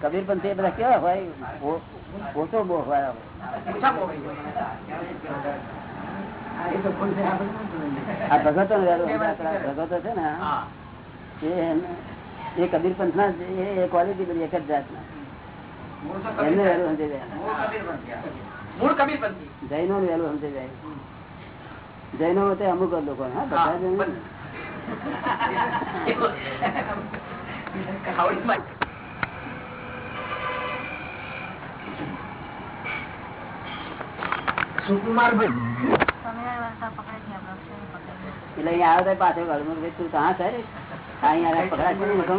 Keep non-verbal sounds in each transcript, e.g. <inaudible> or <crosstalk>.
કબીર પંથી બધા કેવા હોય? ઓછો બહુ હોય આ ભગતો ભગતો છે ને એ કબીર પંથ ના એ ક્વોલિટી બધી એક જ જાત ના એમને વહેલું સમજી જાય. જૈનો વહેલું સમજી જાય. જૈનો તે અમુક લોકો હા બધા જૈનો એટલે અહીંયા આવે પાછળ કે તું કहाँ સર અહીંયા આ પકડા છે.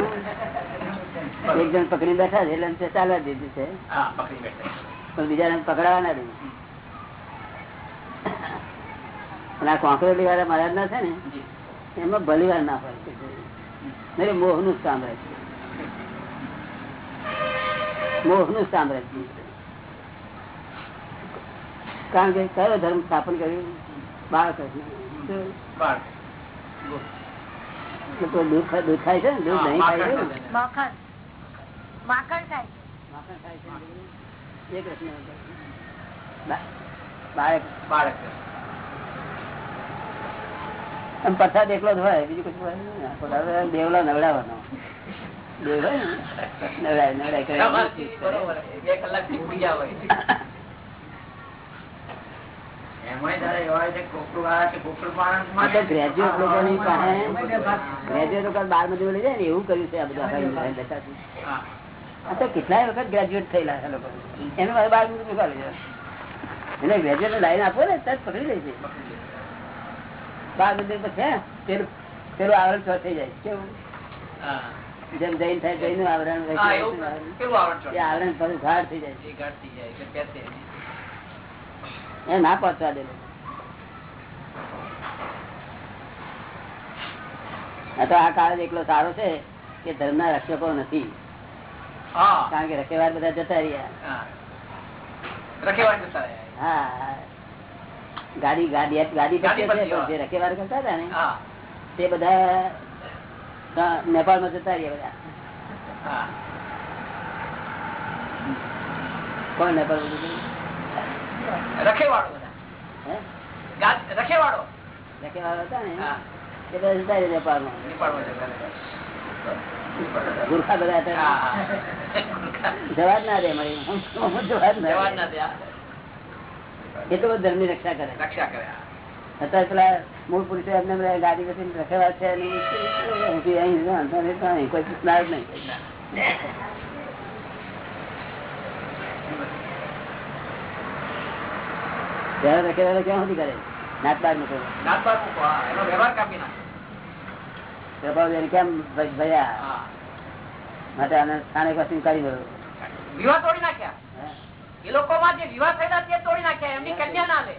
એક જણ પકડી બેઠા છે એટલે ચાલવા દીધું છે. પણ બીજા પકડાવા ના દીધું. અને આ કોંકરેલી વાળા મહારાજ ના છે ને એમાં ભલીવાર ના હોય. છે. મોહનું સામ્રાજ્ય મોહનું સામ્રાજ્ય કારણ કે કયો ધર્મ સ્થાપન કર્યું? છે ને? નહીં ખાય છે માખણ. માખણ ખાય માખણ ખાય છે બાળક. આમ પ્રસાદ એકલો જ હોય બીજું કશું હોય દેવલા નવડાવવાનો. હોય નવડાય નવડાય કરે. આ તો ગ્રેજ્યુએટ લોકોની પાસે બાર મજૂર લઈ જાય ને એવું કર્યું છે આ. કેટલાય વખત ગ્રેજ્યુએટ થયેલા છે લોકો. એને મારે બાર મજૂર એને ગ્રેજ્યુએટ લાઈન આપો ને ત્યારે પકડી લે છે બાર મજૂર પછી હે, પેલું પેલું આવરણ છ થઈ જાય. કેવું? જેમ જૈન થાય જૈનનું આવરણ હોય છે, એ આવરણ થોડું ગાઢ થઈ જાય એ ના પહોંચવા દે. આ તો આ કાળ જ એકલો સારો છે કે ધર્મ ના રક્ષકો નથી. કારણ કે રખેવાર બધા જતા રહ્યા. હા. ગાડી ગાડી ગાડી જે રખેવાર કરતા હતા ને તે બધા નેપાળમાં જતા રહ્યા બધા. કોણ નેપાળમાં? રખેવાળો ગાદ- રખેવાળો. હતા ને તે બધા જતા રહ્યા નેપાળમાં નેપાળમાં જતા ગુરખા બધા હતા હા. જવાબ ના દે મળી જવાબ ના દે. ના. એટલું બધું ધર્મની રક્ષા કરે. રક્ષા કરે અત્યારે પેલા મૂળ પુરુષો એમને ગાડી પછી રખેવા છે કોઈ પૂછનાર જ નહીં. ત્યારે રખેવા ક્યાં સુધી કરે? નાત બાર મૂકો. નાથબાર મૂકો, એનો વ્યવહાર કાપી નાખો. પ્રભાવ કેમ ભયા માટે આને સ્થાને પછી કરી દો વિવાહ તોડી નાખ્યા. એ લોકોમાં જે વિવાહ થયેલા તે તોડી નાખ્યા એમની કન્યા ના લે.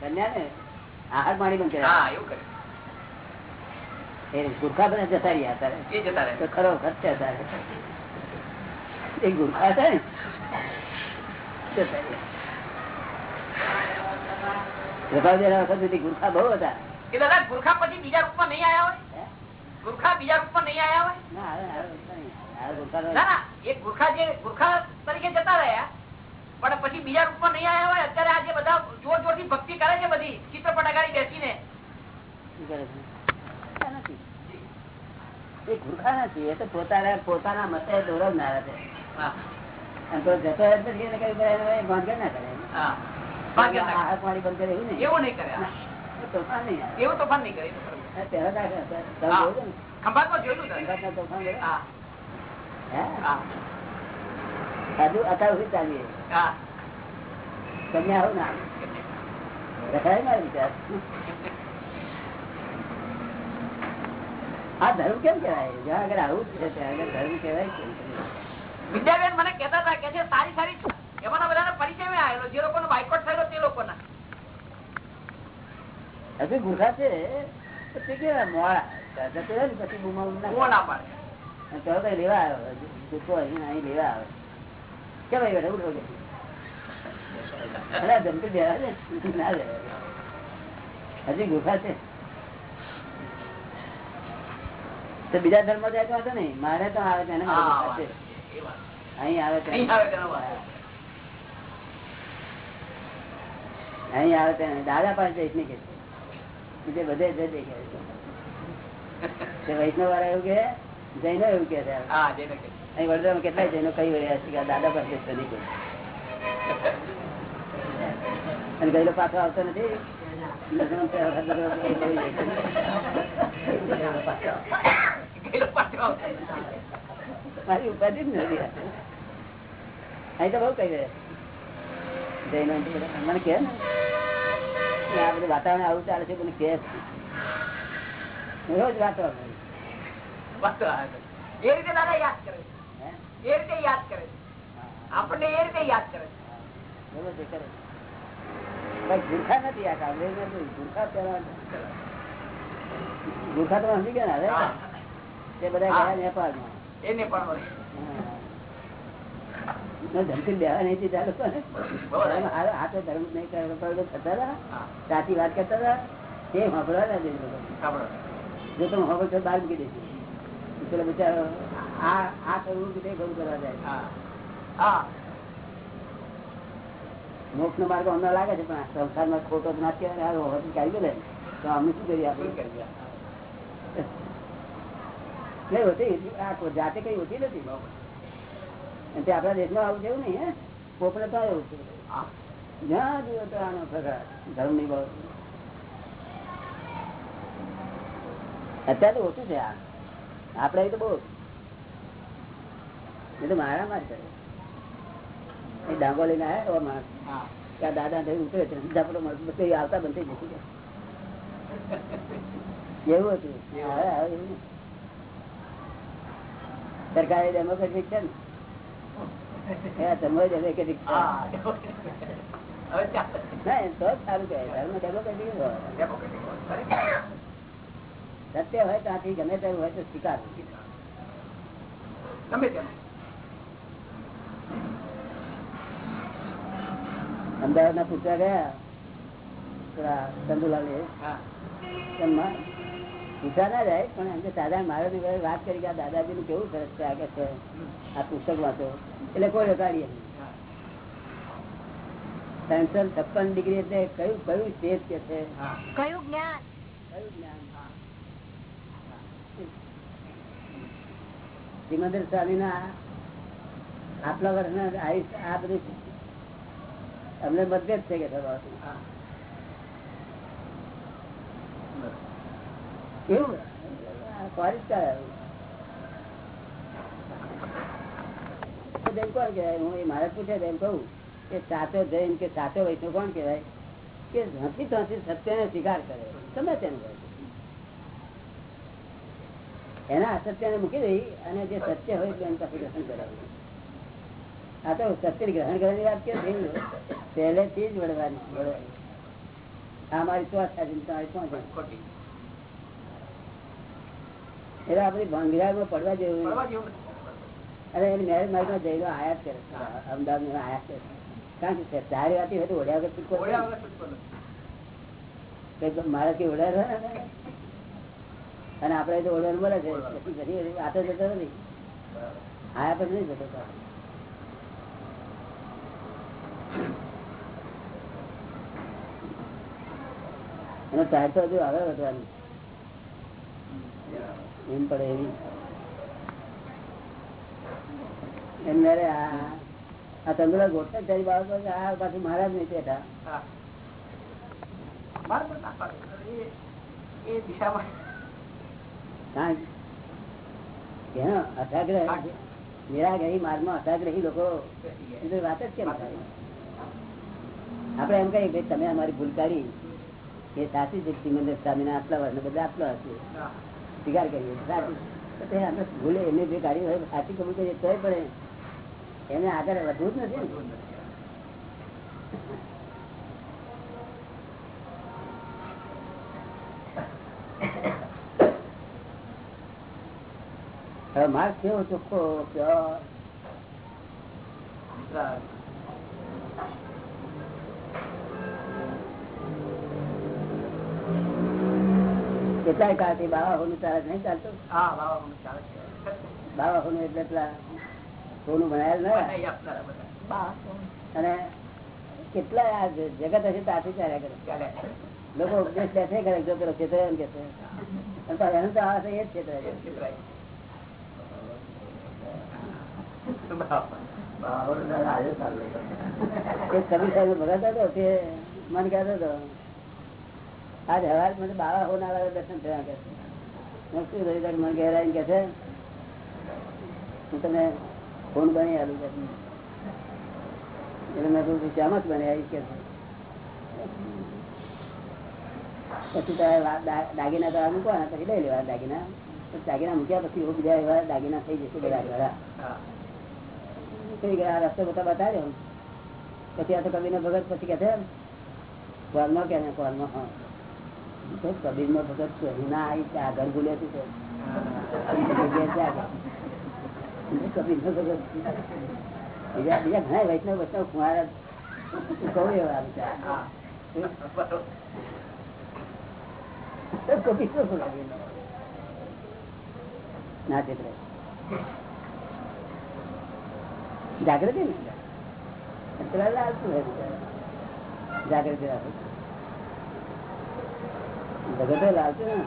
કન્યા ને આહાર પાણી પણ હા એવું કરે. ગુરખા બધા જતા રહ્યા અત્યારે જતા રહે ખરો ખર્ચ અત્યારે એ ગુરખા છે ને? જતા રહ્યા. પ્રભાવદેવના વખત સુધી ગુરખા બહુ હતા. એ દાદા ગુરખા પછી બીજા રૂપમાં નહીં આયા હોય? ગુરખા બીજા રૂપમાં નહીં આયા હોય? ના આવે નહીં. હવે ગુરખાનો- ના ના એ ગુરખા જે ગુરખા તરીકે જતા રહ્યા પણ પછી બીજા રૂપમાં નહીં આયા હોય અત્યારે આજે બધા જોર જોરથી ભક્તિ કરે છે બધી ચિત્રપટ અગાડી બેસીને શું કરે છે? આ નથી. એ ગુરખા નથી એ તો પોતાના પોતાના મતે દોરવનારા છે અને તો જતો કઈ કરે ના કરે બંધ કરે એવું નહીં એવું નહીં કરે તોફાન નહીં. એવું તોફાન નહીં કરે પહેલા જોયેલું. તોફાન? હા હજુ અત્યાર સુધી ચાલીએ. હા. કન્યા ના રખાય મારો વિચાર. આ ધર્મ કેમ કેવાય જ્યાં આગળ આવું છે ત્યાં આગળ ધર્મ કેવાય કેમ વિદ્યાબેન મને કેતા હતા કે જે સારી સારી એમાંના બધાના પરિચય મેં આવેલો જે લોકોનો બાયકોટ થયેલો તે લોકોના. હજુ ગુરખા છે? તો તે કેવા મોડા? ને પછી ના હું ના પાડે. આવે હજી ગુફા છે. તો બીજા ધર્મ જાય તો હતો મારે તો આવે છે એને અહીં આવે છે. આવે તેને દાદા પાસે જઈશ નહીં કે બધે જ દેખાય વૈષ્ણવ વાળા એવું કે જૈનો એવું કે. અહીં વડોદરામાં કેટલાય જૈનો કઈ રહ્યા છે કે દાદા પાસે નહીં કે અને ગયેલો પાછો આવતો નથી. મારી ઉપાધિ જ નથી અહીં તો બહુ કઈ રહ્યા જૈનો મને કે ને. આ બધું વાતાવરણ આવું ચાલે છે મને કે રોજ વાતાવરણ. એ રીતે દાદા યાદ કરે છે. એ રીતે યાદ કરે છે. આપણને એ રીતે યાદ કરે છે. બોલો તે કરે ગુરખા નથી આ કામ ગુરખા ગુરખા તો સમજી ગયા ને તે બધા. ગયા નેપાળમાં વળે. હા. ધમકી દેવા નહીં. ધર્મ આ તો ધર્મ નહીં કરે, પણ હતા. સાચી વાત કરતા હતા તે સાંભળવા ના. જો તમે સાંભળો છો બહાર મૂકી દેજો પેલો બિચારો આ આ કરવું કે તે કરવું કરવા જાય. મોક્ષ નો માર્ગ અમને લાગે છે પણ સંસારમાં ખોટો ના કહેવાય હોવાથી કાઢી દે તો અમે શું કરીએ આપણે? હોતી આ જાતે કઈ હોતી નથી. તે આપણા દેશમાં આવું જેવું નહીં હે? કોકને તો એવું છે. જ્યાં જુઓ તો આનો પ્રકાર ધર્મની બાબત અત્યારે ઓછું છે આ. આપડે તો બહુ. એ તો મારા માં કરે ડાંગો લઈને આવ્યા માણસ. ત્યાં દાદા થઈ ઉતરે છે. ઝાપડો માણસ બધું આવતા બંધ થઈ જશે એવું હતું. હવે હવે એવું. સરકારે ડેમોક્રેટિક છે ને? એ ધર્મ ડેમોક્રેટિક. ના તો સારું કહેવાય. ડેમોક્રેટિક જ હોય ડેમોક્રેટિક હોય. સત્ય હોય ત્યાંથી ગમે તેવું હોય તો સ્વીકાર ગમે તેનું. અમદાવાદ ના પૂછવા ગયા ચંદુલાલ પૂછા ના જાય પણ એમ કે દાદા મારે વાત કરી કે આ દાદાજી નું કેવું સરસ છે? આગળ છે આ પુસ્તક વાંચો એટલે કોઈ રકાડીએ. ત્રણસો છપ્પન ડિગ્રી એટલે કયું કયું સ્ટેજ કે છે? કયું જ્ઞાન? કયું જ્ઞાન? સિમંદર સ્વામી ના આટલા વર્ષના આયુષ આ બધું અમને મતભેદ છે કે કેવું? જૈન કોણ કહેવાય? હું એ મારે પૂછે એમ કહું કે સાચો જૈન કે સાચો વૈષ્ણવ કોણ કહેવાય? કે હસી હસી સત્યને સ્વીકાર કરે. તમે તેનું હોય. એના અસત્યને મૂકી દઈ અને જે સત્ય હોય તે એની પાસે ગ્રહણ કરાવવું આ તો સત્ય ગ્રહણ કરવાની વાત કે પહેલેથી જ વળવાની આ મારી શ્વાસ થાય તમારી શું એટલે આપણી ભાંગીરામાં પડવા જેવું અરે. અને એની મેરેજ માર્ગમાં જઈને આયાત કરે. અમદાવાદ આયાત કરે. કારણ કે સારી વાત હોય તો ઓળ્યા વગર મારાથી ઓળ્યા. અને આપડે તો ઓઢવાનું મળે છે વાતો જતો નથી આયા પણ નહીં જતો અને ચાર તો હજુ આગળ વધવાનું. એમ પડે એવી. એમ મારે આ તંદુરા ગોઠવે તારી બાબત આ પાછું મહારાજ નહીં બેઠા. એ- દિશામાં અસાગ્રહ નિરાગ્રહી માર્ગમાં અસાગ્રહી લોકો વાત જ કેમ થાય? એમ કહીએ તમે અમારી ભૂલ કાઢી. એ સાચી છે સિમંદર સ્વામીના આટલા વર્ષ બધા આટલા હશે. સ્વીકાર કરીએ. સાચી. ભૂલે એમને જે કાઢી હોય સાચી કબૂલ કરીએ તોય પણ એને આગળ વધવું જ નથી. ને માર્ગ કેવો ચોખ્ખો કેટલાય કાળથી બાવા હોનું ચાલે નહીં ચાલતું? બાવા હોનું એટલે પેલા સોનું ભણાયેલ ને અને કેટલાય આ જગત હશે ત્યાંથી ચાલ્યા કરે. લોકો ઉપદેશ બેસે કરે જો પેલો ખેતર એમ કે છે. એનું તો આ છે એ જ ક્ષેત્ર છે. છેતરાય. એક કબીર સાહેબ ભગત હતો તે મને કહેતો હતો આજ હવાર મને બાવા દર્શન થયા કે શું થયું મને ઘેર કે છે? હું તમને ફોન બની આલું કે એટલે મેં કહ્યું જ બની આવી કે પછી દાગીના તો મૂકવાના પછી લઈ લેવા દાગીના. દાગીના મૂક્યા પછી એવું બીજા એવા દાગીના થઈ જશે બધા ઘણા. થઈ ગયા, રસ્તો બધા બતાવ્યો પછી આ તો કબીર ભગત પછી કે કોલમાં કે કબીર નો ભગત છે ના આવી ભૂલે છે ભગત. ના ચિત્ર જાગૃતિ ને. જાગૃતિ રાખો ભગતો લાલતું ને.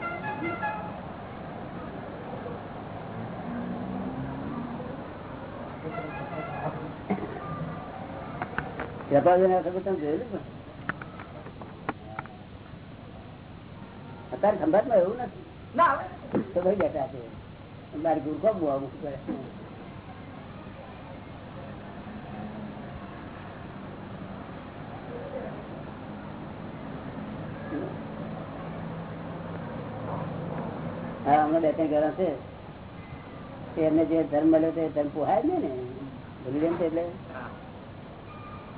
અત્યારે ખંભાતમાં એવું નથી. ના તો ભાઈ બેઠા છે. મારી ગુરખો બહુ અમુક અમે બે ત્રણ ઘર છે એમને જે ધર્મ મળ્યો તે ધર્મ પોહાય ને. ભૂલી ગયું એટલે?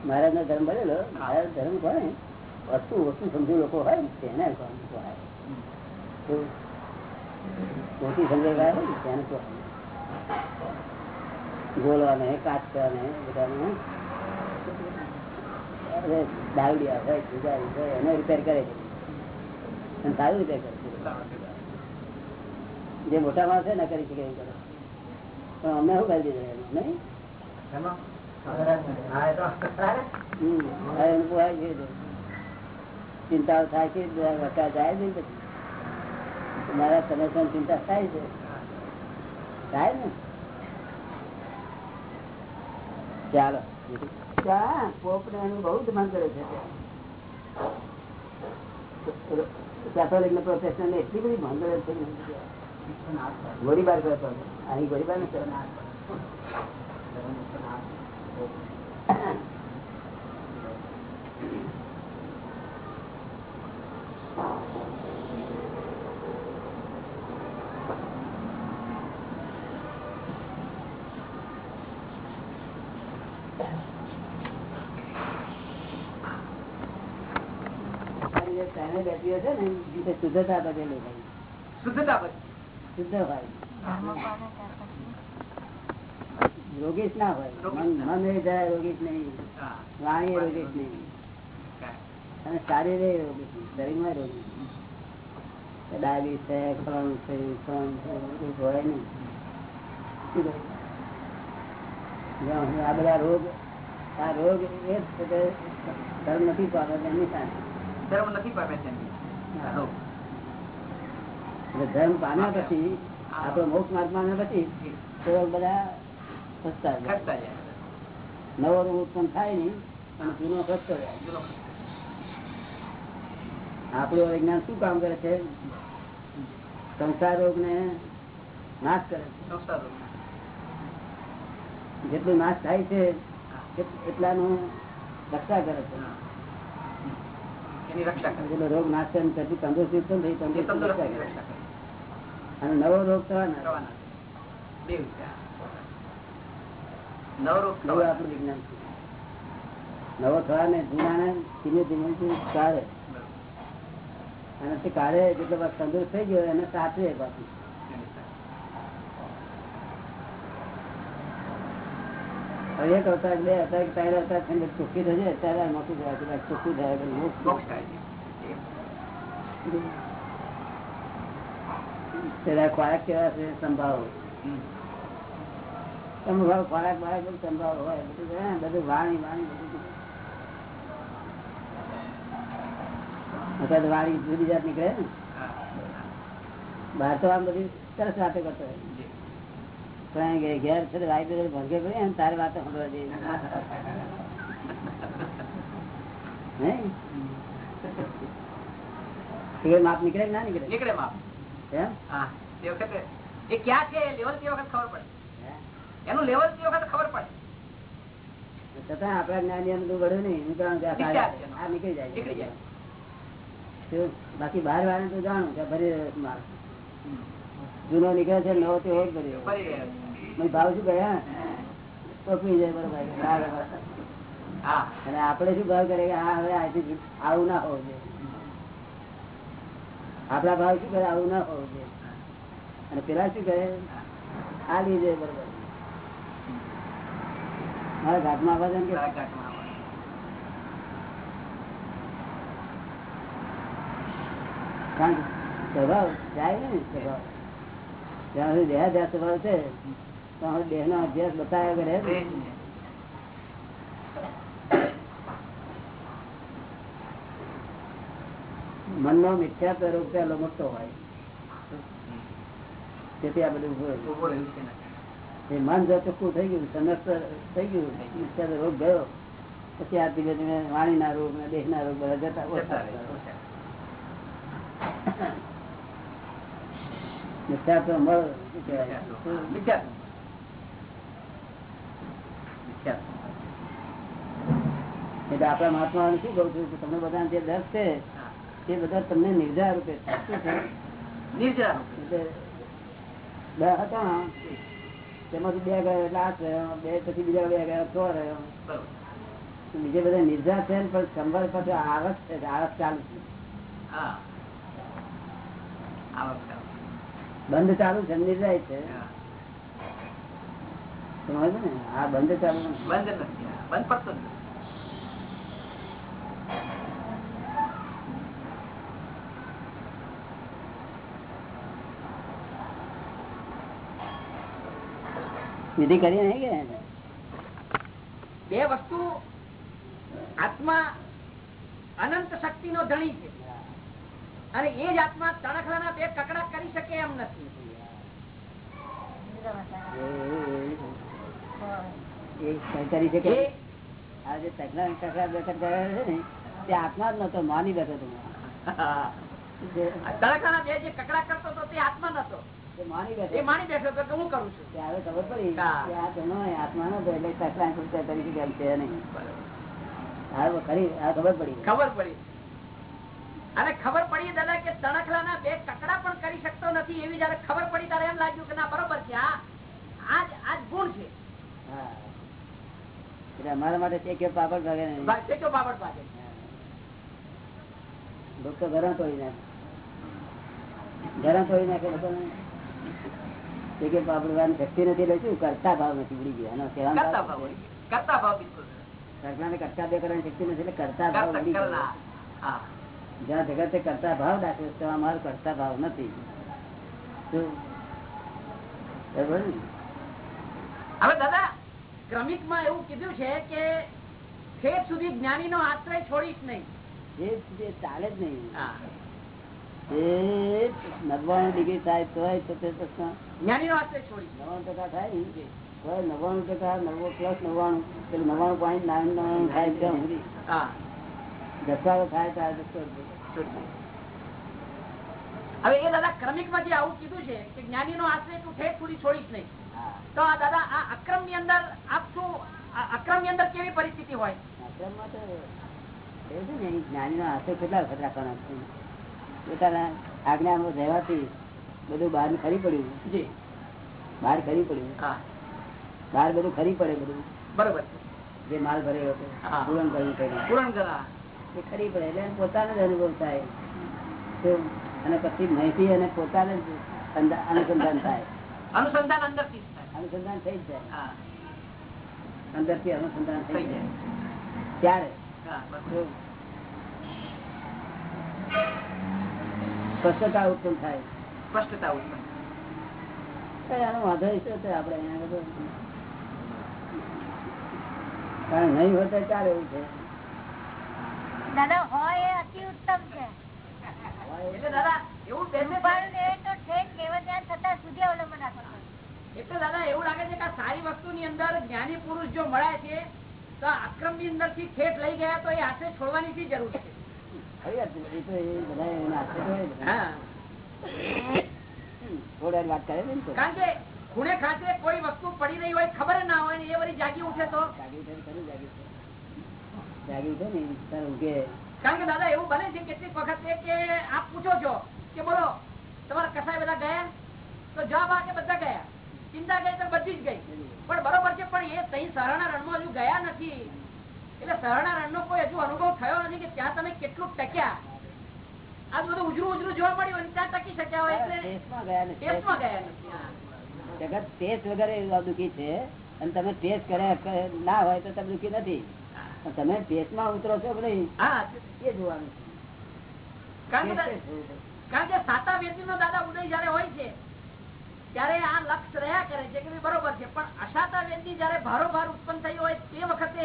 મહારાજ નો ધર્મ મળેલો મહારાજ ધર્મ કોને વસ્તુ વસ્તુ સમજુ લોકો હોય ને, તેને પોહાય? મોટી સમજવા હોય ને, તેને પોહાય. ગોળવાને કાચવાને, બધાને અરે હોય, જુગારી હોય, એને રિપેર કરે છે. સારું રિપેર કરે છે. જે મોટા માણસ ના કરી શકે એવું કરે. પણ અમે શું કરી દીધું નહીં. ચિંતાઓ થાય છે જાય પછી. મારા સમસ્યા ચિંતા થાય છે. થાય ને? ચાલો. ત્યાં પોપને એનું બહુ કરે છે. કેથોલિક ને પ્રોફેશનલ એટલી બધી ભંગર છે. ને. ગોળીબાર કરતો. અહીં ગોળીબાર ને શુદ્ધતા બદલે ભાઈ શુદ્ધતા પછી શુદ્ધ હોય. રોગીશ ના હોય. મન મન એ જાય રોગીશ નહીં. હા. વાણી રોગીશ નહીં. અને શારીર રોગીશ નહીં. શરીરમાં રોગી ડાયાબિટીસ છે ખોણ છે ખોણ છે બધું હોય નહીં. શું કહ્યું? જ્યાં હું આ બધા રોગ આ રોગ એ જ છે તે ધર્મ નથી પામે એમની સાથે. ધર્મ નથી પામે છે એટલે ધર્મ પામ્યા પછી આપડે મોક્ષ માર્ગ પામ્યા પછી તો બધા સસ્તા જાય. નવો ઉત્પન્ન થાય નહીં અને જૂનો સસ્તો જાય. આપણું વિજ્ઞાન શું કામ કરે છે? સંસાર રોગ ને નાશ કરે છે. જેટલું નાશ થાય છે એટ- એટલાનું રક્ષા કરે છે. રોગ નાશ કરે તેટલી તંદુરસ્તી ઉત્પન્ન થઈ તંદુરસ્તી રક્ષા કરે. અને નવો રોગ થવાના નવો થવા આપણું વિજ્ઞાન નવો થવાને જૂનાને ધીમે ધીમે ધીમે કાઢે. અને તે કાઢે જેટલો વાર તંદુરસ્ત થઈ ગયો એને સાચવે પાછું. એક અવતાર બે અવતાર ત્રણ અવતાર થઈને ચોખ્ખી થશે ત્યારે મોટું થાય ચોખ્ખું થાય મોક્ષ થાય. પેલા ખોરાક કેવા છે સંભાવો સંભાવ ખોરાક બરાક બધું સંભાવ હોય, બધું બધું વાણી વાણી, બધું વાણી જુદી જાત નીકળે ને. બહાર તો આમ બધી સરસ વાતો કરતો હોય. ઘેર છે વાઈ બધે ભરગે પડે તારી વાતો ખબર જેવી. માપ નીકળે ના નીકળે? નીકળે માપ. એમ? વખતે એ ક્યાં છે? લેવલ તે વખત ખબર પડે? એનું લેવલ તે વખત ખબર પડે? છતાં આપણા જ્ઞાની બધું વળ્યું નહીં. આ નીકળી જાય નીકળી જાય. બાકી બહાર વાળા તો જાણું કે ભરી માલ. જૂનો નીકળે છે નવો તે હોય ભરી ભાવ શું ગયા તો જાય બરોબર. હા, અને આપડે શું ભાવ કરે કે હા હવે આજથી આવું ના હોવું જોઈએ. આપણા ભાવ શું કરે? આવું ના હોવું જોઈએ. અને પેલા શું કરે? આ લીધે બરોબર. મારા ઘાટમાં આવવા જાય ને ઘાટમાં. કારણ કે સ્વભાવ જાય ને સ્વભાવ. જ્યાં સુધી દેહાધ્યાસ સ્વભાવ છે તો દેહ નો અભ્યાસ બતાવ્યા કરે તે જ ને. મનનો મિથ્યા સ્વરૂપ પેલો મોટો હોય તેથી આ બધું. એ મન જો ચોખ્ખું થઈ ગયું સમસ્ત થઈ ગયું મિથ્યા રોગ ગયો પછી આ ધીમે ધીમે વાણીના રોગ ને દેહના રોગ બધા જતા ઓછા <coughs> મિથ્યા તો મળ શું કહેવાય? મિથ્યાત્વ. મિથ્યાત્વ. એટલે આપણા મહાત્મા શું કઉ છું કે તમને બધા જે દસ છે તે બધા તમને નિર્જા રૂપે એટલે બે હતા તેમાંથી બે ગયા એટલે આ થયો બે પછી બીજા બે ગયા તો રહ્યો. બીજે બધા નિર્જા છે ને પણ સંભાળ પાસે આરસ છે આરસ ચાલુ છે. બંધ ચાલુ છે નિર્જાય છે. હા. સમજ ને? આ બંધ ચાલુ બંધ નથી બંધ પડતો નથી. વિધિ કરી નહીં કે બે વસ્તુ આત્મા અનંત શક્તિ નો ધણી છે. અને એ જ આત્મા તણખલાના બે કકડા કરી શકે એમ નથી. કરી શકે આ જે તકડા કકડા બેઠક કર્યા છે ને તે આત્મા જ નતો માની બેઠો હતો. તણખલાના બે જે કકડા કરતો હતો તે આત્મા નતો. માની બેઠો. હું કરું છું? ત્યારે ખબર પડી. આત્મા નો એટલે તકલા તરીકે કેમ છે નહીં હા ખરી આ ખબર પડી. ખબર પડી. અને ખબર પડી દાદા કે તણખલાના બે કકડા પણ કરી શકતો નથી એવી જયારે ખબર પડી ત્યારે એમ લાગ્યું કે ના બરોબર છે આ આજ આજ ગુણ છે. એટલે અમારા માટે કે પાપડ ભાગે નહીં. બસ પાપડ ભાગે. લોકો ગરમ તોડી નાખે. ગરમ તોડી નાખે લોકોને કે પાપડ વાની શક્તિ નથી એટલે શું? કરતા ભાવ નથી ઉડી ગયા. એનો કરતા ભાવ કરતા ભાવ બિલકુલ. કરતા બે કરવાની શક્તિ નથી એટલે કરતા ભાવ ઉડી ગયો. જ્યાં જગતે કરતા ભાવ દાખવે તો અમારો કરતા ભાવ નથી. હવે દાદા ક્રમિકમાં એવું કીધું છે કે ઠેઠ સુધી જ્ઞાની નો આશ્રય છોડીશ નહીં. જે સુધી ચાલે જ નહીં. એ નવ્વાણું ડિગ્રી થાય તો તે નવ્વાણું ટકા થાય? ને નવ્વાણું ટકા નવ્વો પ્લસ નવ્વાણું. પેલું નવ્વાણું પોઈન્ટ નાઇન નવ્વાણું થાય ત્યાં સુધી ઘસારો થાય ત્યારે હવે એ દાદા ક્રમિકમાં જે આવું કીધું છે કે જ્ઞાની નો આશ્રય તું ઠેક સુધી છોડીશ નહીં. તો આ દાદા આ અક્રમની અંદર આપ શું અક્રમની અંદર કેવી પરિસ્થિતિ હોય? તો એ છે ને જ્ઞાની નો આશ્રય કેટલા વખત રાખવાના છે? પોતાના આજ્ઞામાં રહેવાથી બધું બહાર ખરી પડ્યું. બહાર ખરી પડ્યું. હા. બહાર બધું ખરી પડે બધું. બરોબર. જે માલ ભરેલો હતો. પૂરણ કરવું પૂરણ કરા એ ખરી પડે. એટલે પોતાને જ અનુભવ થાય. અને પછી માહિતી અને પોતાને જ અનુસંધાન થાય. અનુસંધાન અંદર અનુસંધાન થઈ જ જાય. હા. અંદરથી અનુસંધાન થઈ જાય. ત્યારે. હા, સ્પષ્ટતા ઉત્પન્ન થાય. સ્પષ્ટતા ઉત્પન્ન આનો વાંધો શું છે આપણે અહીંયા બધું? કારણ નહીં હોય ચાલે એવું છે. દાદા હોય એ અતિ ઉત્તમ છે. એટલે દાદા એવું બેસે છે ઉપાડું ને તો ઠેક કેવળ જ્ઞાન થતા સુધી અવલંબન રાખવું એટલે દાદા એવું લાગે છે કે સારી વસ્તુ ની અંદર જ્ઞાની પુરુષ જો મળે છે તો આક્રમની અંદરથી ઠેઠ લઈ ગયા તો એ હાથે છોડવાની જરૂર છે? ખૂણે ખાતે કોઈ વસ્તુ પડી રહી હોય, ખબર ના હોય ને એ વળી જાગી ઉઠે તો? જાગી ઉઠે ને ઉઠે. કારણ કે દાદા, એવું બને છે કેટલીક વખત કે આપ પૂછો છો કે બોલો, તમારા કસાય બધા ગયા? તો જવાબ આ કે બધા ગયા? ચિંતા ગઈ તો બધી જ ગઈ. પણ બરોબર છે, પણ એ તઈ સારાના રણમાં હજુ ગયા નથી. એટલે સહારણા રણનો કોઈ હજુ અનુભવ થયો નથી કે ત્યાં તમે કેટલું ટક્યા? આ બધું ઉજરું ઉજરું જોવા મળ્યું અને ત્યાં ટકી શક્યા હોય એટલે ટેસ્ટમાં ગયા નથી. જગત ટેસ્ટ વગેરે એવું દુઃખી છે અને તમે ટેસ્ટ કરે ના હોય તો તમે દુઃખી નથી. તમે ટેસ્ટમાં ઉતરો છો કે નહીં? એ જોવાનું. કારણ કે સાતા વ્યક્તિ નો દાદા ઉદય જયારે હોય છે ત્યારે આ લક્ષ રહ્યા કરે છે કે બરોબર છે. પણ અસાતા વ્યક્તિ જયારે ભારોભાર ઉત્પન્ન થયું હોય તે વખતે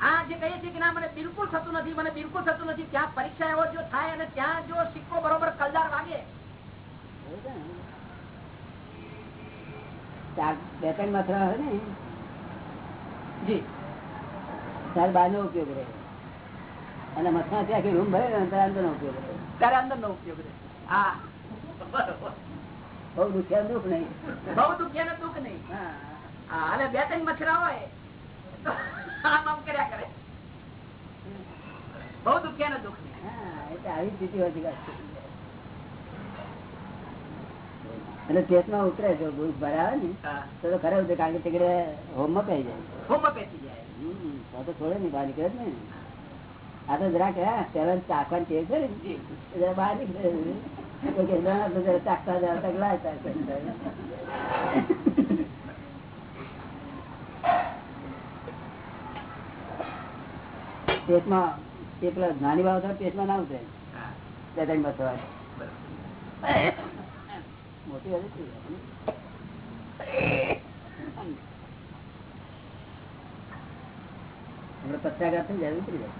આ જે કહીએ છીએ કે ના મને બિલકુલ થતું નથી મને બિલકુલ થતું નથી. ત્યાં પરીક્ષા એવો જો થાય અને ત્યાં જો સિક્કો બરોબર કલદાર વાગે. બે ત્રણ મથરા હોય ને? જી. ત્યારે બહાર નો ઉપયોગ રહે. અને મથરા થી રૂમ ભરે ને ત્યારે અંદર નો ઉપયોગ રહે. ત્યારે અંદર નો ઉપયોગ રહે. હા. બરોબર બહુ દુખ્યા દુઃખ નહીં. બહુ દુખ્યા દુઃખ નહીં. હા. હા અને બે ત્રણ મથરા હોય. બહુ દુખ્યા ને દુઃખ એટલે આવી સ્થિતિ હોતી વાત છે. એટલે ઉતરે જો ભૂખ ભરાવે ને તો તો ખરે ઉતરે કારણ કે તે હોમવર્ક હોમમાં પડી જાય. હોમમાં પેસી જાય. તો થોડે નહીં બહાર નીકળે ને. આ તો જરાક હા પેલા ચાખવાની ટેવ છે ને. બહાર નીકળે ચાખતા જરા પેટમાં એ પેલા નાની બાબત પેટમાં ના ઉતરે. બે ત્રણ બસો મોટી વાત છે. થઈ જાય ઉતરી જાય.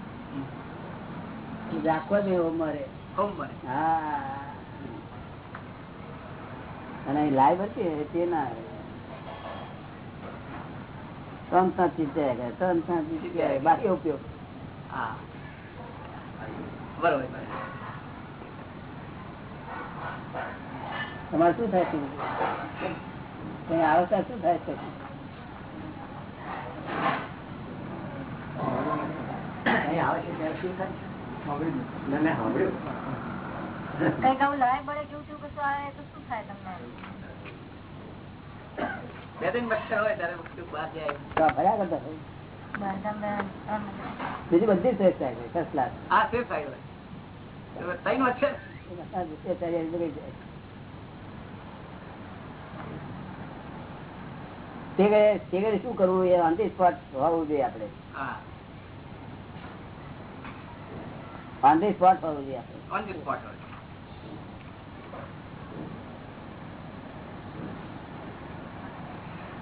એ રાખવો નહીં મારે હા. અને લાઈવ હતી તે ના ત્રણ ત્રણ ચીજ બાકી ઉપયોગ. બરોબર બરોબર. તમારે શું થાય છે? આવતા શું થાય છે? બે ત્રણ મચ્છર હોય ત્યારે બહાર જાય. ભર્યા કરતા બીજી બધી થાય છે ફર્સ્ટ ક્લાસ હા સાઈડ હોય ત્રણ શું કરવું એ સ્પોટ હોવું જોઈએ આપડે ઓન સ્પોટ હોવું જોઈએ આપણે. સ્પોટ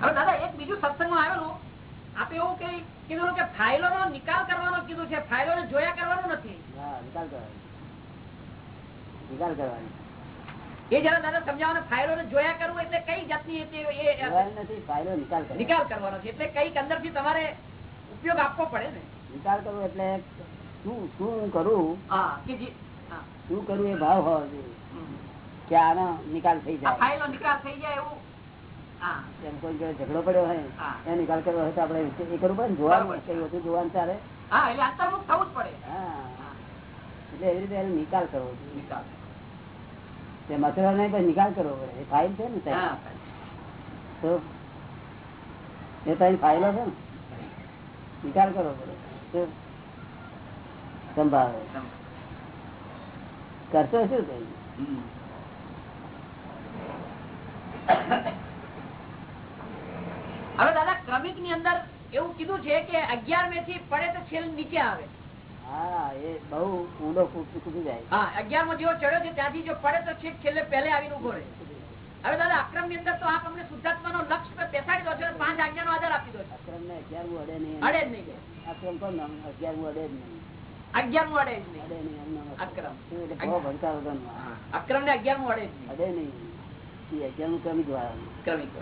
હવે દાદા એક બીજું સત્સંગમાં આવેલું. આપે એવું કઈ કીધું કે ફાઇલો નો નિકાલ કરવાનો કીધું છે. ફાઇલો ને જોયા કરવાનું નથી. નિકાલ કરવાનો. એ જરા દાદા સમજાવો ફાઇલો ને જોયા કરવું એટલે કઈ જાતની નિકાલ કરવાનો. છે. એટલે કંઈક અંદરથી તમારે ઉપયોગ આપવો પડે ને. નિકાલ કરવો એટલે શું શું કરું? હા કે હા. શું કરું એ ભાવ હોવો જોઈએ. કે આનો નિકાલ થઈ જાય. ફાઇલો નિકાલ થઈ જાય એવું એમ કોઈ ઝઘડો પડ્યો હોય હા. એ નિકાલ કરવો હોય તો આપડે એ કરવું પડે જોવાનું કઈ વસ્તુ જોવાનું ચાલે? એટલે એવી રીતે એનો નિકાલ કરવો જોઈએ. મથુરા નહીં પણ નિકાલ કરવો પડે. એ ફાઇલ છે ને તો? એ તારી ફાઇલો છે ને? નિકાલ કરવો પડે. સંભાવે કરશો શું થઈ હવે ની અંદર એવું કીધું છે કે અગિયાર મે થી પડે તો છેલ નીચે આવે. હા એ બહુ ઊંડો કૂદી જાય. હા અગિયારમાં જેવો ચડ્યો છે ત્યાંથી જો પડે તો છેક છેલ્લે પહેલે આવીને ઊભો રહે. હવે દાદા અક્રમની અંદર તો આપ અમને શુદ્ધાત્મા નો લક્ષ પર બેસાડી દો છો પાંચ આજ્ઞા નો આધાર આપી દો છો. અક્રમ ને અગિયારમું અડે નહીં અડે જ નહીં. અક્રમ કોણ અગિયારમું અડે જ નહીં. જ નહીં. અક્રમ. અક્રમ. ને. અગિયારનું અડે જ નહીં. અડે નહીં. અગિયારમું ક્રમિક ક્રમિક.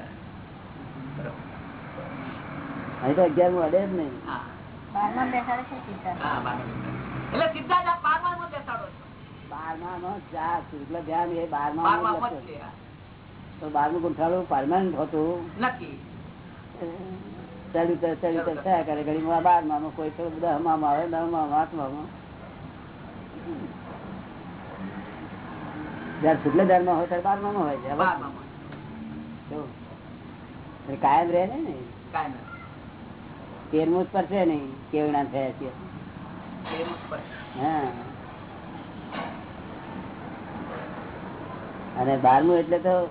અહીં તો અગિયાર અડે જ નહીં. હા. બારમાં છે છે. ગુંઠાળું પરમાનન્ટ હતું. નક્કી. ચડ્યું ચડ્યું થયા કરે ઘડી બારમા કોઈ તો દહમાં આવે નવમાં આઠમાં જયારે શુક્લ ધ્યાન હોય ત્યારે બારમા હોય છે બારમા માં. જો. એ કાયમ રહે ને? નથી. તેરમું સ્પર્શે નહીં કેવડા થયા છે. અને બારમું એટલે તો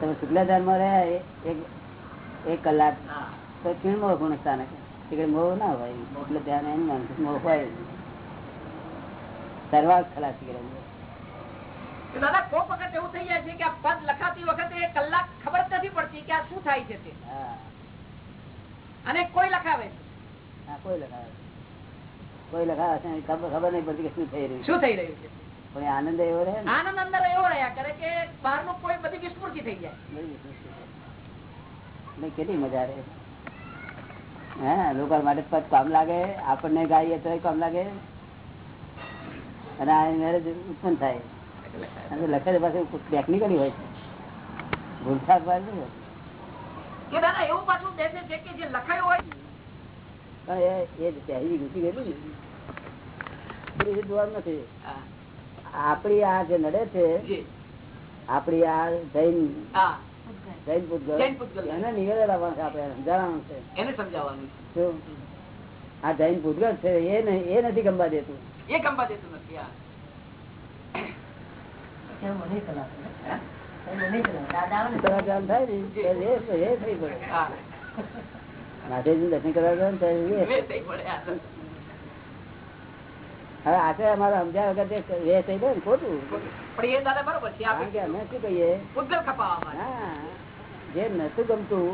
તમે શુક્લાધારમાં રહ્યા એ- એક એક કલાક. તો કિણમો ગુણ સ્થાન મોહ ના હોય. એટલે ધ્યાન એમ મોહ હોય. સર્વાગ ખલાસી કરે દાદા કોક વખત એવું થઈ જાય છે કે આ પદ લખાતી વખતે કલાક ખબર નથી પડતી કે આ શું થાય છે તે. અને કોઈ લખાવે. કોઈ લખાવે કોઈ લખાવે છે ખબર નહીં પડતી કે શું થઈ રહ્યું શું થઈ રહ્યું છે? પણ આનંદ એવો રહે આનંદ અંદર એવો રહ્યા કરે કે બહારનું કોઈ બધી વિસ્મૃતિ થઈ જાય. કેટલી મજા રહે હા લોકો માટે પદ કામ લાગે આપણને ગાઈએ તો કામ લાગે. અને આ મેરેજ ઉત્પન્ન થાય. પાસે ટેકનિકલી હોય છે વાર નહીં હોતી. કે દાદા એવું પાછું બેસે છે કે જે લખાયું હોય એ એ ઘૂસી ગયેલી ને એ નથી. હા. આપણી આ જે નડે છે આપડી આપણી આ જૈન જૈન પૂતગલ. એને નિવેદન આપવાનું છે આપણે સમજાવવાનું છે. એને સમજાવવાનું છે. આ જૈન પૂતગલ છે એ નહીં એ નથી ગમવા દેતું. એ ગમવા દેતું નથી હા. દાદા આવે ને કરવા જવાનું થાય ને ત્યારે એ એ થઈ પડે હા. માધેજી દર્શન કરવા. હવે અમારે સમજ્યા વગર જે એ થઈ ગયું ને ખોટું પણ એ દાદા બરોબર છે કારણ કે આપણે અમે શું કહીએ પૂતગલ ખપાવવા માટે હા જે નતું ગમતું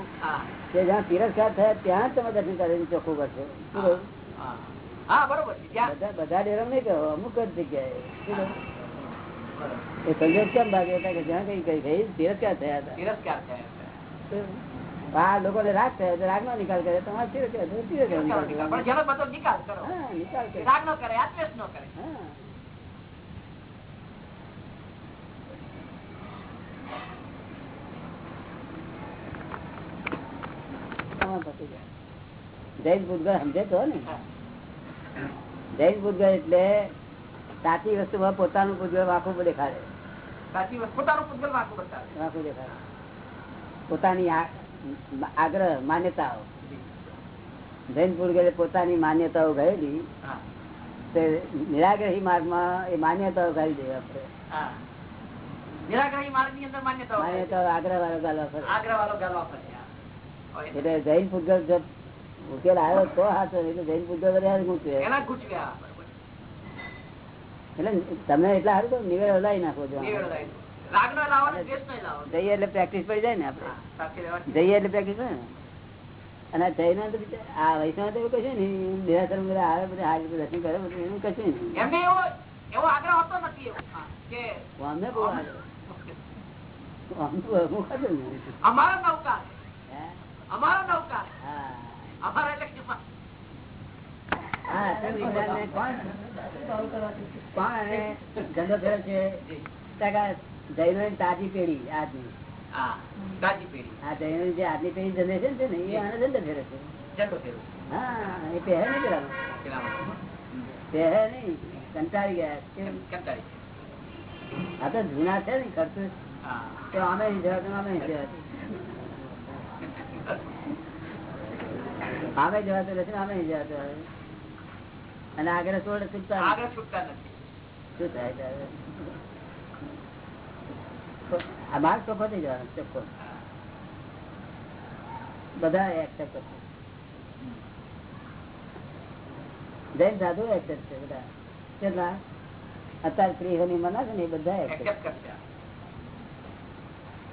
તે જ્યાં તિરસ્કાર થયા ત્યાં જ તમે દર્શન કરીને ચોખ્ખું કરશો હા. હા બરોબર બધા ડેરમ ડેરા નહીં કહો અમુક જ જગ્યાએ? એ સંજોગ કેમ ભાગ્યો હતા કે જ્યાં કઈ કઈ કઈ તિરસ્કાર થયા હતા? તિરસ્કાર થયા આ લોકોને રાગ થયો તો રાગ નો નિકાલ કરે. તમારે તિરસ્કાર થયો, તિરસ્કાર નિકાલ પણ કરવાનો. જેનો બધો નિકાલ કરો. હા નિકાલ કરે. રાગ નો કરે આત્મેશ નો કરે. હા. આમાં પતી જાય. જૈન ભૂતગળ સમજે તો ને? જૈન ભૂતગળ એટલે સાચી વસ્તુ પોતાનું દેખાડે. સાચી પૂતગલ વાંકું બતાવે દેખાડે. પોતાની આગ્રહ માન્યતાઓ. જૈન ભૂતગળે પોતાની માન્યતાઓ ગયેલી તે નિરાગ્રહી માર્ગમાં એ માન્યતાઓ ગાળી દે આપણે નિરાગ્રહી માર્ગની અંદર માન્યતા હોય. માન્યતાઓ આગ્રહ વાળો ગાળવા આગ્રહ વાળો ગાલવા પડે એટલે જૈન જો ઉકેલ આવ્યો તો એટલે જૈન ગુંચવે. ગુચવ્યા. એટલે તમે એટલા સારું તો નિવેડ હલાવી નાખો છો ને. જઈએ એટલે પ્રેક્ટિસ પડી જાય ને રહેવાની. જઈએ એટલે પ્રેક્ટિસ હોય અને જઈને તો આ વૈષ્ણવ તો કશું નહીં દેરાસર બધા આવે બધા હાજર દર્શન કરે બધું એવું કશું નહીં એવો આગ્રહ હોતો નથી અમને બહુ અમારો નૌકા. અમારો નૌકા. હા. અમારા એટલે કે હા તો વિજ્ઞાનને કોણ કોણ અને ધંધો થયો છે તાજી પેઢી આજની પેઢી આ જે આજની પેઢી જનરેશન છે ને એ આને ધંધો ફેરે છે. હા એ પહેરે નહીં પેલા પહેરે નહીં કંટાળી ગયા કંટાળી. આ તો જૂના છે ને ખર્ચ. તો અમે જવાતું અમે જવાતું અમે જવાતું અમે હવે. અને આગળ છોડ છૂટતા આગળ છૂટતા નથી. શું થાય માર્ગ ચોખ્ખો થઈ જવાનો ચોખ્ખો બધા એક્સેપ્ટ કરશે જૈન સાધુ એક્સેપ્ટ છે બધા. કેટલા? અત્યારે સ્ત્રીઓની મના છે ને એ બધા કરશે.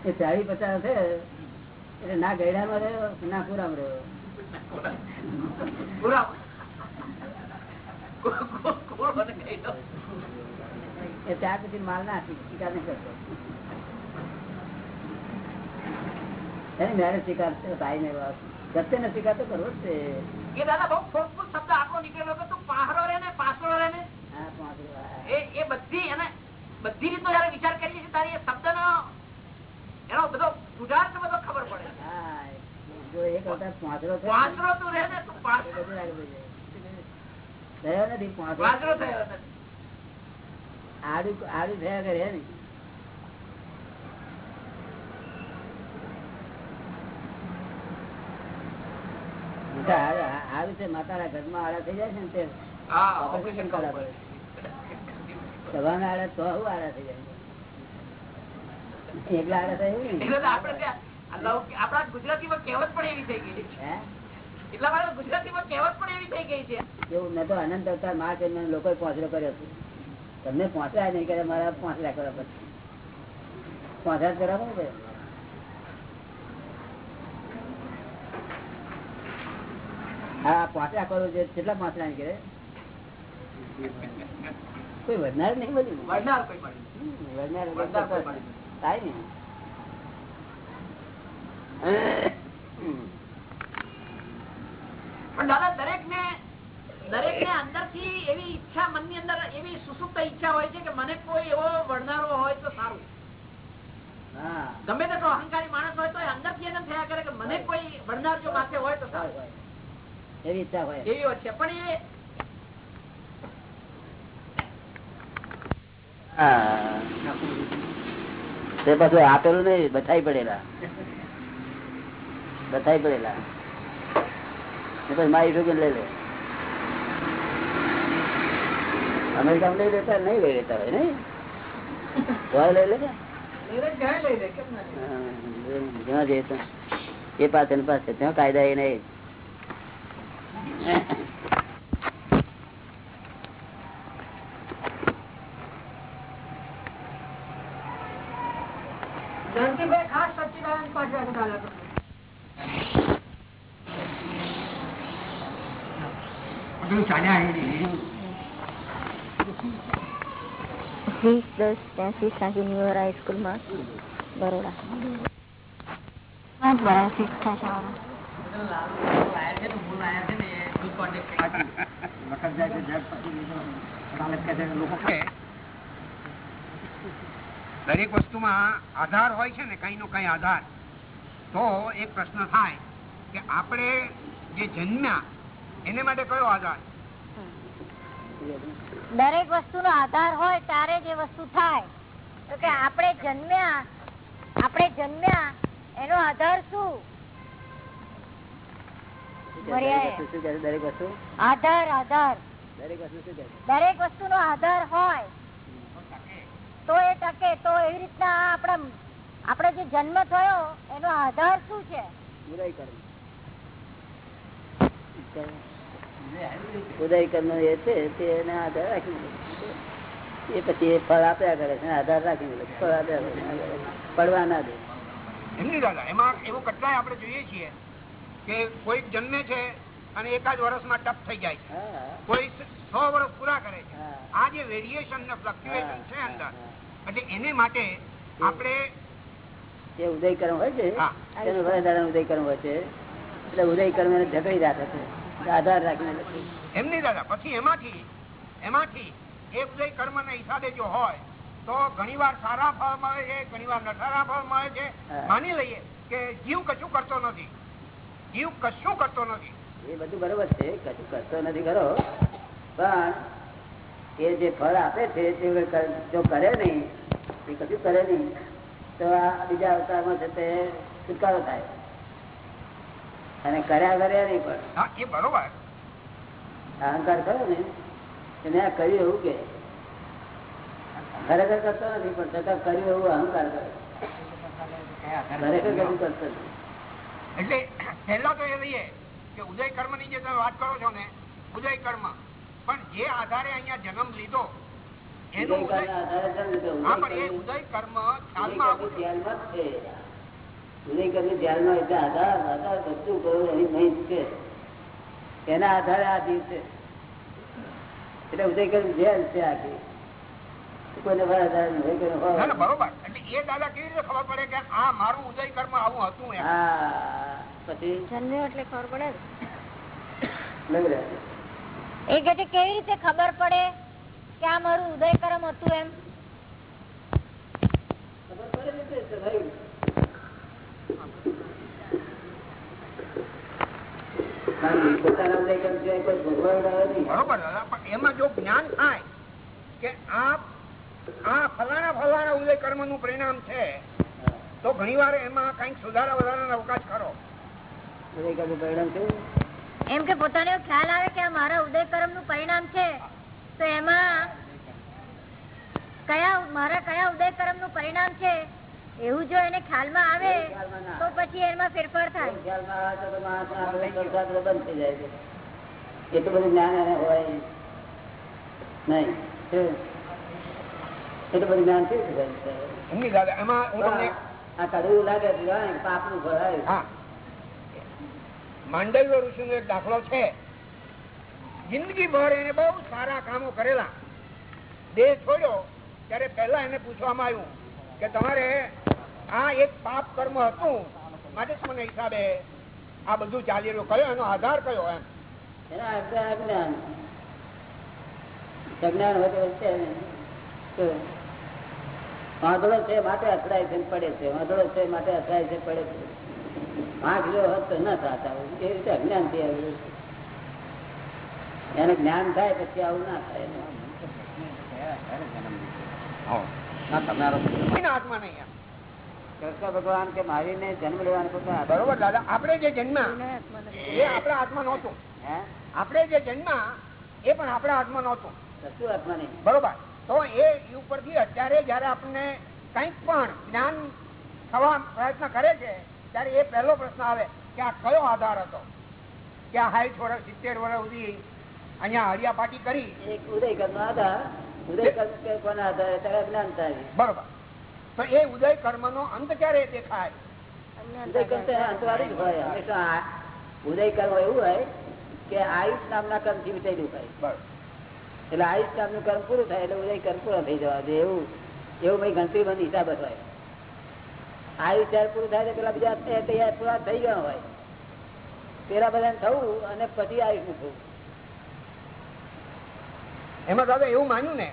એ ચાળી પચાસ છે એટલે ના ગયડામાં રહ્યો ના પૂરામાં રહ્યો. પૂરા. કુ- કુ- કુળ મને કહી દો. એ ત્યાર પછી માલ ના સ્વીકાર નહીં કરતો. એની મેરેજ શિકાર ભાઈ ને સત્ય ને સ્વીકાર તો કરવો જ છે. એ દાદા બહુ forceful શબ્દ આખો નીકળેલો કે તું પાહરો રે ને પાછળ રે ને. એ એ બધી એને બધી રીતનો જયારે વિચાર કરીએ છીએ તારી એ શબ્દનો એનો બધો સુધાર્થ બધો ખબર પડે. હા જો એક વખત પાંચરો પાંચરો ને, તું રે ને તું પાંચરો. થયો નથી. આડું આડું થયા કરે ને. હારું છે માતાના ઘરમાં આડા થઈ જાય છે ને તે. આડા તો આવું આડા થઈ જાય એકલા આડા થાય એવું એટલે નહીં. તો આપણે ત્યાં આ લૌકિક- આપણા ગુજરાતીમાં કહેવત પણ એવી થઈ ગઈ. છે હે? એટલા માટે ગુજરાતીમાં કહેવત પણ એવી થઈ ગઈ છે. એવું મેં તો અનંત અવતારમાં છે લોકોએ પહોંચલો કર્યો છે. તમને પહોંચ્યા નહીં કરે મારા કરવા પછી. હા છે કેટલા પહોંચલા નહીં કરે કોઈ વધનાર નહીં. બધું કોઈ વધનાર વધનાર કોઈ મળે. થાય ને. પણ દાદા દરેક ને દરેક ને અંદરથી એવી ઈચ્છા મનની અંદર એવી સુસુપ્ત ઈચ્છા હોય છે કે મને કોઈ એવો વળનારો હોય તો સારું. ગમે તેટલો અહંકારી માણસ હોય તો અંદરથી એને થયા કરે કે મને કોઈ વળનાર જો માથે હોય તો સારું. એવી ઈચ્છા હોય. એવી વાત છે. પણ એ. તે પાછું આપેલું નહીં બથાઈ પડેલા. બથાઈ પડેલા. પછી મારી ઠોકીને લઈ લે. અમેરિકામાં લઈ લેતા નહીં લઈ લેતા હોય નહીં? તો લઈ લે એ પાસે પાસે ત્યાં કાયદા એ નહીં જયંતિભાઈ ખાસ સચ્ચિદાનંદ પાઠવ્યા હતા દાદા વીસ દસ ત્યાંસી સાંજે હાઈસ્કૂલમાં બરોડા બરાબર શિક્ષા દરેક વસ્તુમાં આધાર હોય છે ને કઈ નો કઈ આધાર. તો એક પ્રશ્ન થાય કે આપણે જે જન્મ્યા એને માટે કયો આધાર? દરેક વસ્તુનો આધાર હોય ત્યારે જે વસ્તુ થાય. તો કે આપણે જન્મ્યા આપણે જન્મ્યા, એનો આધાર શું? દરેક વસ્તુ આધાર. આધાર વસ્તુ હોય. તો એ ટકે, તો એવી રીતના આપણા, આપણે જે જન્મ થયો, એનો આધાર શું છે? બુરાઈ કર્મ ઉદય કર્મ એ છે તેને આધાર રાખી એ પછી એ ફળ આપ્યા કરે છે આધાર રાખીને ફળ આપ્યા કરે પડવા ના દે. એમની દાદા એમાં એવું કેટલાય આપણે જોઈએ છીએ કે કોઈક જન્મે છે અને એકાદ વર્ષમાં ટપ થઈ જાય છે. હા. કોઈ સો વર્ષ પૂરા કરે છે. આ જે વેરિએશન ને ફ્લક્ચ્યુએશન છે અંદર એટલે એને માટે આપણે જે ઉદય કર્મ હોય છે ઉદય કર્મ હોય છે. એટલે ઉદય કર્મ એને ઝઘડી રાખે છે. આધાર રાખીને. એમની દાદા પછી એમાંથી એમાંથી એક ઉદય કર્મ ના હિસાબે જો હોય તો ઘણી વાર સારા ફળ મળે છે ઘણી વાર નસારા ફળ મળે છે. માની લઈએ કે જીવ કશું કરતો નથી. જીવ કશું કરતો નથી. એ બધું બરોબર છે કશું કરતો નથી ખરો પણ એ જે ફળ આપે છે તે જો કરે નહીં એ કશું કરે નહીં તો આ બીજા અવતારમાં છે તે છુટકારો થાય. અને કર્યા કર્યા નહીં પણ. એ બરોબર. અહંકાર કર્યો ને? આ કર્યું એવું કે. ખરેખર કરતો નથી પણ છતાં કર્યું એવું અહંકાર કરે. ખરેખર કશું કરતો એટલે પહેલા તો એ લઈએ કે ઉદય કર્મની જે તમે વાત કરો છો ને ઉદય કર્મ. પણ જે આધારે અહીંયા જન્મ લીધો એનું ઉદય કર્મ ખ્યાલમાં. છે. ઉદયકરની ધ્યાનમાં એટલે આધાર આધાર બધું કરો એની મહિત છે. એના આધારે આ જીવ છે. એટલે ઉદયકરની જેલ છે આખી કોઈને આધાર નહીં, ઉદયકરનો હોય. ના, ના, બરોબર. એટલે એ દાદા કેવી રીતે ખબર પડે કે આ મારું ઉદય કર્મ આવું હતું એમ? હા પછી? જન્મ્યો એટલે ખબર પડે ને. લઈ લે. એ કે કેવી રીતે ખબર પડે કે આ મારું ઉદયકર્મ હતું એમ? ખબર પડે ને એમાં કે પોતાને ખ્યાલ આવે કે મારા ઉદય કર્મનું પરિણામ છે, તો એમાં કયા, મારા કયા ઉદય કર્મનું પરિણામ છે એવું જો એને ખ્યાલમાં આવે તો પછી એમાં ફેરફાર થાય. બધો થઈ જાય એટલું બધું જ્ઞાન એને હોય નહીં. એટલું બધું જ્ઞાન ઋષિ નો એક દાખલો છે. જિંદગી ભર એને બહુ સારા કામો કરેલા. દેહ છોડ્યો ત્યારે પહેલા એને પૂછવામાં આવ્યું કે તમારે આ એક પાપ કર્મ હતું. માટે જ મને હિસાબે આ બધું ચાલી રહ્યું કયો એનો આધાર કયો એમ. અજ્ઞાન. અજ્ઞાન હોય તો છે ને. શું? વાંધળો છે માટે અથડાય છે પડે છે. વાંધળો છે માટે અથડાય છે પડે છે. આંખ જો હોત તો ન થતા એ રીતે અજ્ઞાનથી આવ્યું એને જ્ઞાન થાય પછી આવું ના થાય. તમારો. આત્મા નહીં. કૃષ્ણ ભગવાન કે મારીને જન્મ લેવાનો પોતા બરોબર દાદા આપણે જે જન્મ એ આપણા હાથમાં નહોતું. આપણે જે જન્મ એ પણ આપણા હાથમાં નહોતું. કશું આત્મા નહીં? બરોબર. તો એ ઉપરથી અત્યારે જયારે આપણને કંઈક પણ જ્ઞાન થવા પ્રયત્ન કરે છે ત્યારે એ પહેલો પ્રશ્ન આવે કે આ કયો આધાર હતો? કે આ સાઠ વર્ષ સિત્તેર વર્ષ સુધી અહીંયા હરિયા પાટી કરી. એક ઉદય કર્મ આધાર. ઉદય કર્મ કોના આધારે? ત્યારે અજ્ઞાન થાય બરોબર. તો એ ઉદય કર્મ નો અંત ક્યારે દેખાય? ઉદય કર્મ એવું હોય કે આયુષ નામના કર્મથી વિચાર્યું હોય એટલે આયુષ નામનું કર્મ પૂરું થાય એટલે ઉદય કર્મ પૂરો થઈ જવા દે. એવું એવું ભાઈ ગણતરી બંધ હિસાબ જ હોય. આયુષ જયારે પૂરું થાય પેલા બીજા તૈયાર પૂરા થઈ ગયા હોય. પેલા બધા થવું અને પછી આયુષનું થવું એમાં દાદા એવું માન્યું ને.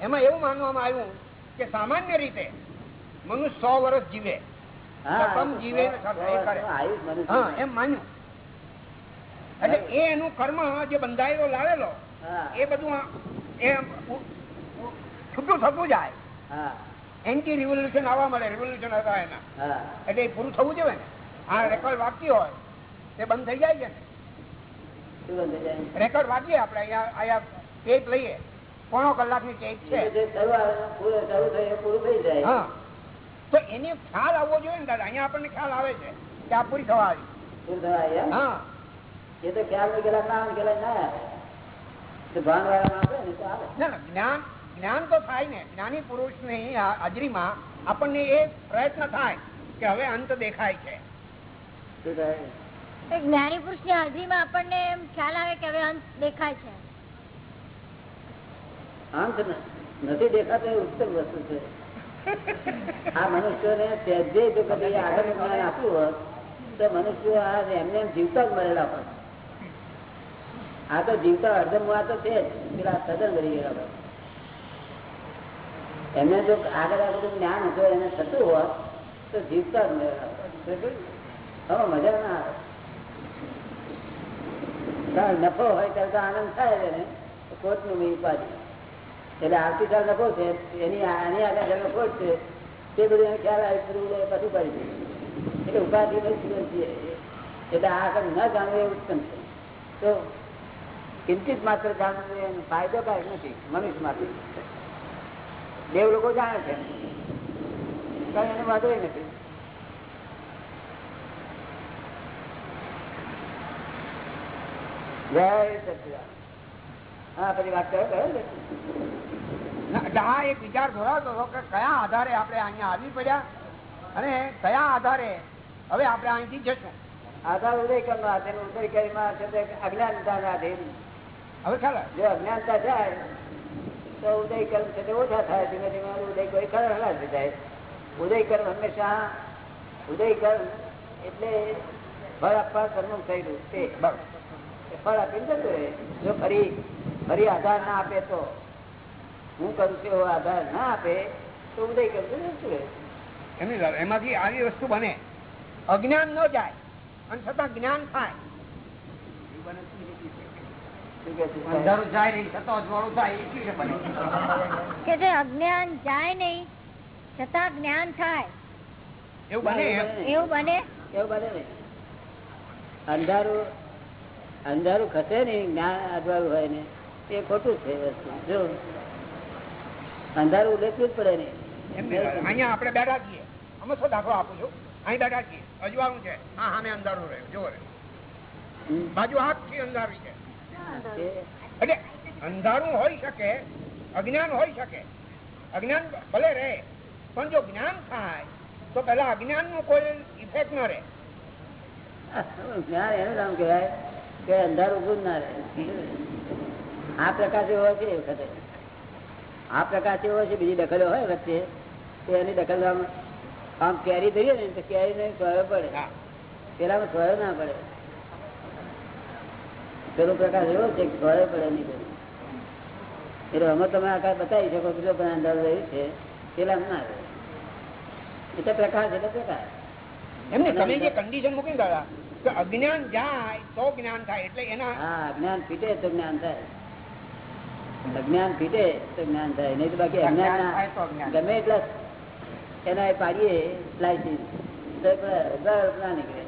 એમાં એવું માનવામાં આવ્યું કે સામાન્ય રીતે મનુષ્ય સો વર્ષ જીવે. જીવે એમ માન્યું. એટલે એ એનું કર્મ જે બંધાયેલો લાવેલો એ બધું એ છૂટું થતું જાય. એન્ટી રિવોલ્યુશન આવવા મળે રિવોલ્યુશન હતા એના. એટલે એ પૂરું થવું જોઈએ ને. આ રેકોર્ડ વાગતી હોય તે બંધ થઈ જાય છે રેકોર્ડ વાગીએ આપણે અહીંયા અહીંયા ટેપ લઈએ. પોણો કલાકની ટેપ છે. તો એને ખ્યાલ આવવો જોઈએ ને દાદા અહીંયા આપણને ખ્યાલ આવે છે કે આ પૂરી થવા આવી પૂરું? હા. એ તો ખ્યાલ નહીં ગયેલા ના ગયેલા ના ને ના ના જ્ઞાન જ્ઞાન તો થાય ને. જ્ઞાની પુરુષની આ હાજરીમાં આપણને એ પ્રયત્ન થાય કે હવે અંત દેખાય છે. જ્ઞાની પુરુષની હાજરીમાં આપણને એમ ખ્યાલ આવે કે હવે અંત દેખાય છે. અંત નથી દેખાતો એ ઉત્તમ વસ્તુ છે. આ મનુષ્યોને સહેજે જો કદી આગળ જ્ઞાન આપ્યું હોત, તો મનુષ્યો આ એમને એમ જીવતા જ મળેલા પણ આ તો જીવતા અર્ધમ તો છે જ, પેલા સદન કરી ગયેલા એમને જો આગળ આ બધું જ્ઞાન હતું, એને થતું હોત, તો જીવતા જ મળેલા હવે મજા ના આવે. નફો હોય ત્યારે તો આનંદ થાય એને. ને કોટનું ઉપાધિ એટલે આવતી સાલ નફો છે. એની આની આગળ જેનો ખોટ છે. તે બધું એને ખ્યાલ આવે બધું પાછું પડી ગયું એટલે ઉપાધિ જીવન એટલે આ આગળ ન જાણવું એ ઉત્તમ છે. તો કિંચિત માત્ર જાણવું એનો ફાયદો કાંઈ નથી, મનુષ્ય માટે. દેવ લોકો જાણે છે. કઈ એને વાંધો નથી. જય સચિદાન હા પછી વાત કરો કરો આ એક વિચાર ધોરાવતો હતો કે કયા આધારે આપણે અહીંયા આવી પડ્યા અને કયા આધારે હવે આપણે અહીંથી જશું. આધાર ઉદય કર્મ હાથે ને ઉદય કર્મ છે તે અજ્ઞાનતા ના આધીન. હવે આવે? જો અજ્ઞાનતા જાય તો ઉદય કર્મ છે તે ઓછા થાય ધીમે ધીમે ઉદય કોઈ ખરા હલાસ જાય. ઉદય કર્મ હંમેશા ઉદય કર્મ એટલે ફળ આપવા કર્મ થયેલું તે ફળ આપીને જતું રહે. જો ફરી ફરી આધાર ના આપે તો? હું કરું છું આધાર ના આપે તો ઉદય એમની વાત. એમાંથી આવી વસ્તુ બને. અજ્ઞાન ન જાય અને છતાં જ્ઞાન થાય. કે અંધારું જાય નહીં છતાં અજવાળું થાય એ કેવી રીતે બને? કે જે અજ્ઞાન જાય નહીં છતાં જ્ઞાન થાય. એવું બને એવું બને. કેવું બને? ને અંધારું અંધારું ખસે ને જ્ઞાન અજવાળું હોય ને. એ ખોટું છે જો અંધારું ઉલેચવું જ પડે ને. અહીંયા આપણે બેઠા છીએ. અમે શું દાખલો આપું છું? અહીં બેઠા છીએ. અજવાળું છે. હા સામે અંધારું રહ્યું. જો. બાજુ આખી અંધારી છે. એટલે અંધારું હોઈ શકે અજ્ઞાન હોઈ શકે. અજ્ઞાન ભલે રહે પણ જો જ્ઞાન થાય તો પેલા અજ્ઞાનનું કોઈ ઇફેક્ટ ન રહે. જ્ઞાન એનું નામ કહેવાય કે અંધારું ઉભું ના રહે. આ પ્રકાશ એવો છે એ વખતે. આ પ્રકાશ એવો છે બીજી દખલો હોય વચ્ચે તો એની દખલ આમ આમ કેરી ધરીએ ને તો કેરી ને સોયો પડે પેલામાં સોયો ના પડે. પેલો પ્રકાશ એવો છે કે સોયો પડે નહીં એટલે અમે તમે આકાર બતાવી શકો બીજો પણ અંદાજ રહ્યું છે પેલા ના રહે. એટલે પ્રકાશ એટલે પ્રકાશ. એમને તમે જે કન્ડિશન મૂકી દાદા કે અજ્ઞાન જાય તો જ્ઞાન થાય એટલે એના હા અજ્ઞાન ફીટે તો જ્ઞાન થાય. અજ્ઞાન ફીટે તો જ્ઞાન થાય. નહીં તો બાકી અજ્ઞાન. ગમે એટલા એના પાડીએ તો ના નીકળે.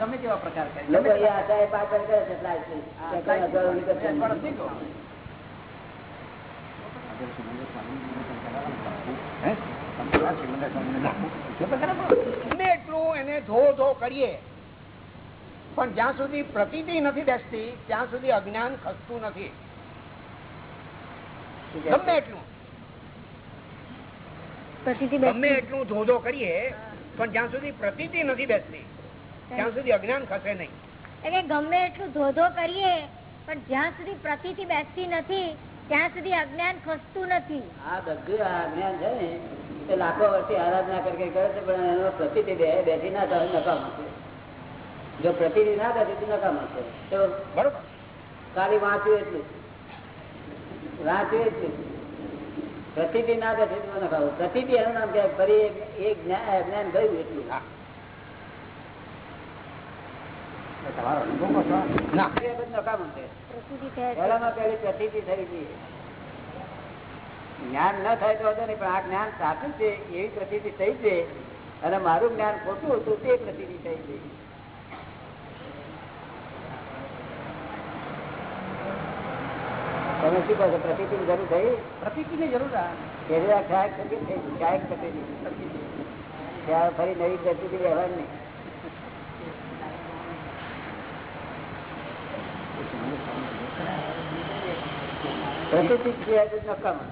ગમે તેવા પ્રકાર કરે. છે કરીએ. પણ જ્યાં સુધી પ્રતીતિ નથી બેસતી ત્યાં સુધી અજ્ઞાન ખસતું નથી. ગમે એટલું. ગમે એટલું ધોધો કરીએ પણ જ્યાં સુધી પ્રતીતિ નથી બેસતી ત્યાં સુધી અજ્ઞાન ખસે નહીં. એટલે ગમે એટલું ધોધો કરીએ પણ જ્યાં સુધી પ્રતિથી બેસતી નથી ત્યાં સુધી અજ્ઞાન ખસતું નથી. આ બધું આ અજ્ઞાન છે ને લાખો વર્ષથી આરાધના કરી કરે છે પણ એનો પ્રતિથી બેસી ના થાય નકામ છે. જો પ્રતિનિધિ ના થાય તો નકામ છે તો બરોબર. ખાલી વાંચ્યું એટલું વાંચ્યું એટલું પ્રતિથી ના થાય તો નકામ પ્રતિથી એનું નામ કહેવાય ફરી એક- જ્ઞાન ગયું એટલું. હા. તમારો અનુભવ કહો ના. એ છે. પહેલામાં પહેલી થઈ ગઈ. જ્ઞાન ન થાય તો નહીં પણ આ જ્ઞાન સાચું છે એવી પ્રતિથી થઈ છે. અને મારું જ્ઞાન ખોટું હતું તે પ્રતિથી થઈ ગઈ. તમે શું કહો છો પ્રતિથી જરૂર થઈ પ્રતિથિની જરૂર આ. પહેલી વાર ખ્યાલ થઈ ગઈ થઈ ખ્યાલ પ્રતિથી ત્યારે ફરી નવી પ્રતિથી વ્યવહાર નહીં પ્રતિથી સિવાય તો નકામા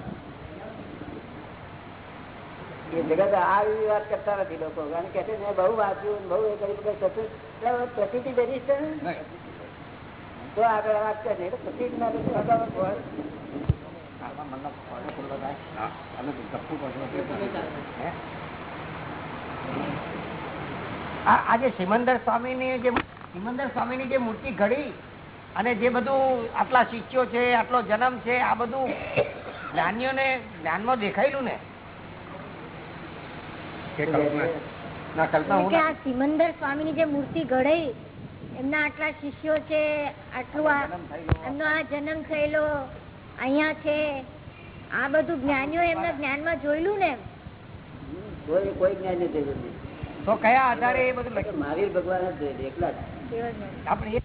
એ જગત આ એવી વાત કરતા નથી લોકો કારણ કે છે મેં બહુ વાંચ્યું બહુ એ કર્યું કઈ થતું એટલે હવે પ્રતિથી બેસીશ તો ને. નહીં. તો આગળ વાત કરે એટલે આજે સિમંદર સ્વામીની જે સિમંદર સ્વામીની જે મૂર્તિ ઘડી અને જે બધું આટલા શિષ્યો છે આટલો જન્મ છે આ બધું જ્ઞાનીઓને જ્ઞાનમાં દેખાયેલું ને? સિમંદર સ્વામીની જે મૂર્તિ ઘડાઈ એમના આટલા શિષ્યો છે આટલું એમનો આ જન્મ થયેલો અહિયાં છે. આ બધું જ્ઞાનીઓ એમના જ્ઞાનમાં જોયેલું ને કોઈ કોઈ જ્ઞાન નથી તો કયા આધારે એ બધું મહાવીર ભગવાન જ જોયેલું એકલા જ. આપણે